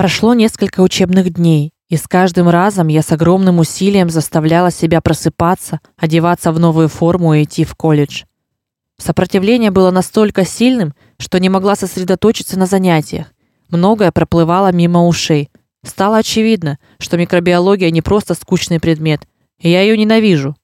Прошло несколько учебных дней, и с каждым разом я с огромным усилием заставляла себя просыпаться, одеваться в новую форму и идти в колледж. Сопротивление было настолько сильным, что не могла сосредоточиться на занятиях. Многое проплывало мимо ушей. Стало очевидно, что микробиология не просто скучный предмет, и я ее ненавижу.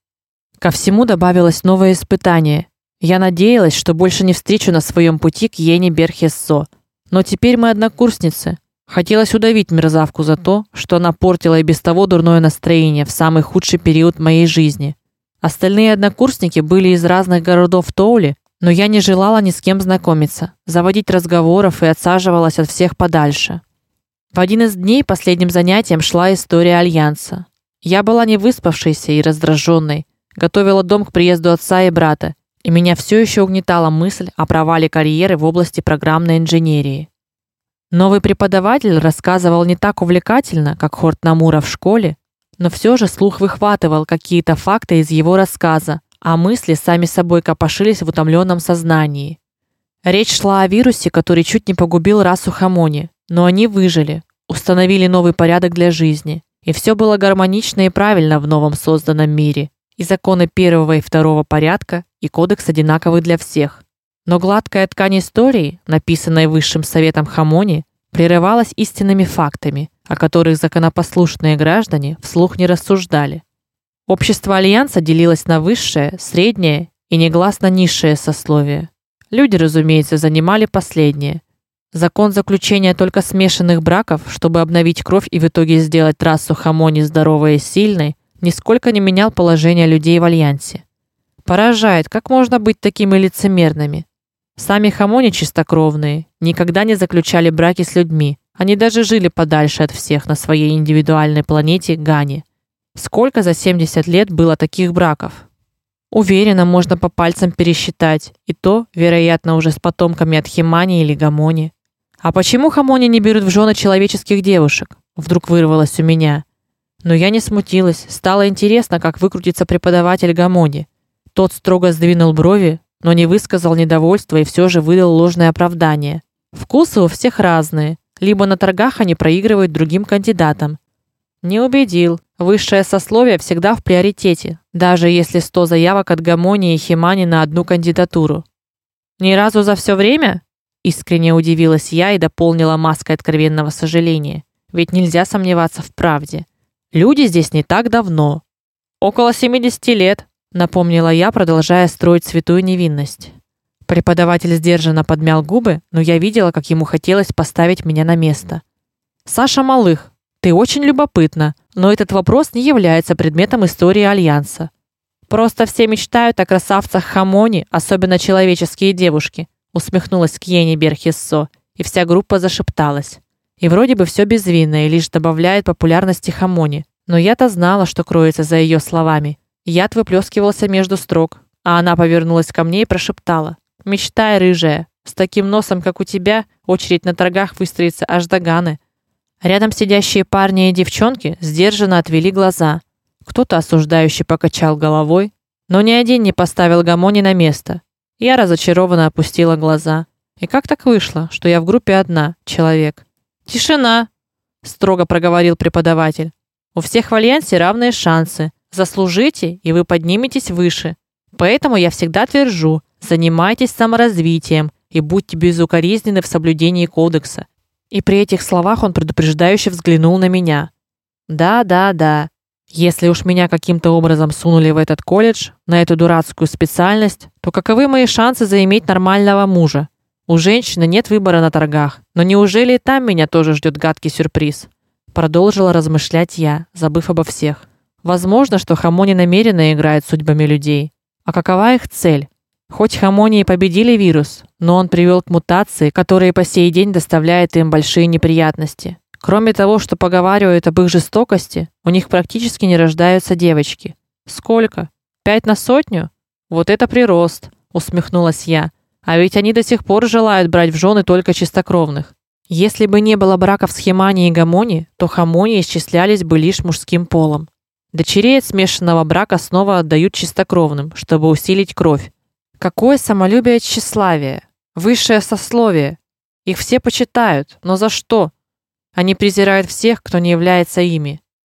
Ко всему добавилось новое испытание. Я надеялась, что больше не встречу на своем пути к Ене Берхессо, но теперь мы однокурсницы, Хотелось удавить мерзавку за то, что она портила и без того дурное настроение в самый худший период моей жизни. Остальные однокурсники были из разных городов Тоули, но я не желала ни с кем знакомиться, заводить разговоров и отсаживалась от всех подальше. В один из дней последним занятием шла история альянса. Я была не выспавшейся и раздраженной, готовила дом к приезду отца и брата, и меня все еще угнетала мысль о провале карьеры в области программной инженерии. Новый преподаватель рассказывал не так увлекательно, как Хорт Намура в школе, но все же слух выхватывал какие-то факты из его рассказа, а мысли сами собой копошились в утомленном сознании. Речь шла о вирусе, который чуть не погубил расу Хамони, но они выжили, установили новый порядок для жизни, и все было гармонично и правильно в новом созданном мире. И законы первого и второго порядка, и кодекс одинаковый для всех. Но гладкая ткань истории, написанная высшим советом Хамони, прерывалась истинными фактами, о которых законопослушные граждане вслух не рассуждали. Общество альянса делилось на высшее, среднее и негласно низшее сословие. Люди, разумеется, занимали последнее. Закон заключения только смешанных браков, чтобы обновить кровь и в итоге сделать расу Хамони здоровой и сильной, нисколько не менял положение людей в альянсе. Поражает, как можно быть такими лицемерными. Сами хамони чистокровные, никогда не заключали браки с людьми. Они даже жили подальше от всех на своей индивидуальной планете Гани. Сколько за 70 лет было таких браков? Уверенно можно по пальцам пересчитать, и то, вероятно, уже с потомками от Химани или Гамони. А почему хамони не берут в жены человеческих девушек? Вдруг вырвалось у меня. Но я не смутилась, стало интересно, как выкрутится преподаватель Гамони. Тот строго сдвинул брови, но не высказал недовольства и все же выдал ложное оправдание. Вкусы у всех разные. Либо на торгах они проигрывают другим кандидатам. Не убедил. Высшее сословие всегда в приоритете, даже если 100 заявок от Гамони и Химани на одну кандидатуру. Ни разу за все время? Искренне удивилась я и дополнила маской откровенного сожаления. Ведь нельзя сомневаться в правде. Люди здесь не так давно. Около 70 лет, напомнила я, продолжая строить святую невинность. Преподаватель сдержанно подмял губы, но я видела, как ему хотелось поставить меня на место. Саша Малых, ты очень любопытна, но этот вопрос не является предметом истории альянса. Просто все мечтают о красавцах Хамони, особенно человеческие девушки, усмехнулась Кьени Берхиссо, и вся группа зашепталась. И вроде бы все безвинно и лишь добавляет популярности Хамони, но я-то знала, что кроется за ее словами. Яд выплескивался между строк, а она повернулась ко мне и прошептала: "Мечтай, рыжая, с таким носом, как у тебя, очередь на торгах выстроится аж до Ганы". Рядом сидящие парни и девчонки сдержанно отвели глаза. Кто-то осуждающе покачал головой, но ни один не поставил Гамони на место. Я разочарованно опустила глаза. И как так вышло, что я в группе одна, человек? Тишина, строго проговорил преподаватель. У всех в альянсе равные шансы. Заслужите, и вы подниметесь выше. Поэтому я всегда твержу: занимайтесь саморазвитием и будьте безукоризненны в соблюдении кодекса. И при этих словах он предупреждающе взглянул на меня. Да, да, да. Если уж меня каким-то образом сунули в этот колледж, на эту дурацкую специальность, то каковы мои шансы заиметь нормального мужа? У женщины нет выбора на торгах. Но неужели и там меня тоже ждет гадкий сюрприз? Продолжила размышлять я, забыв обо всех. Возможно, что Хамони намеренно играет судьбами людей. А какова их цель? Хоть Хамони и победили вирус, но он привел к мутации, которая по сей день доставляет им большие неприятности. Кроме того, что поговаривают об их жестокости, у них практически не рождаются девочки. Сколько? Пять на сотню? Вот это прирост, усмехнулась я. А ведь они до сих пор желают брать в жены только чистокровных. Если бы не было браков с Химани и Гамони, то Хамони исчислялись бы лишь мужским полом. Дочерей смешанного брака снова отдают чистокровным, чтобы усилить кровь. Какое самолюбие тщеславие, высшее сословие. Их все почитают, но за что? Они презирают всех, кто не является ими.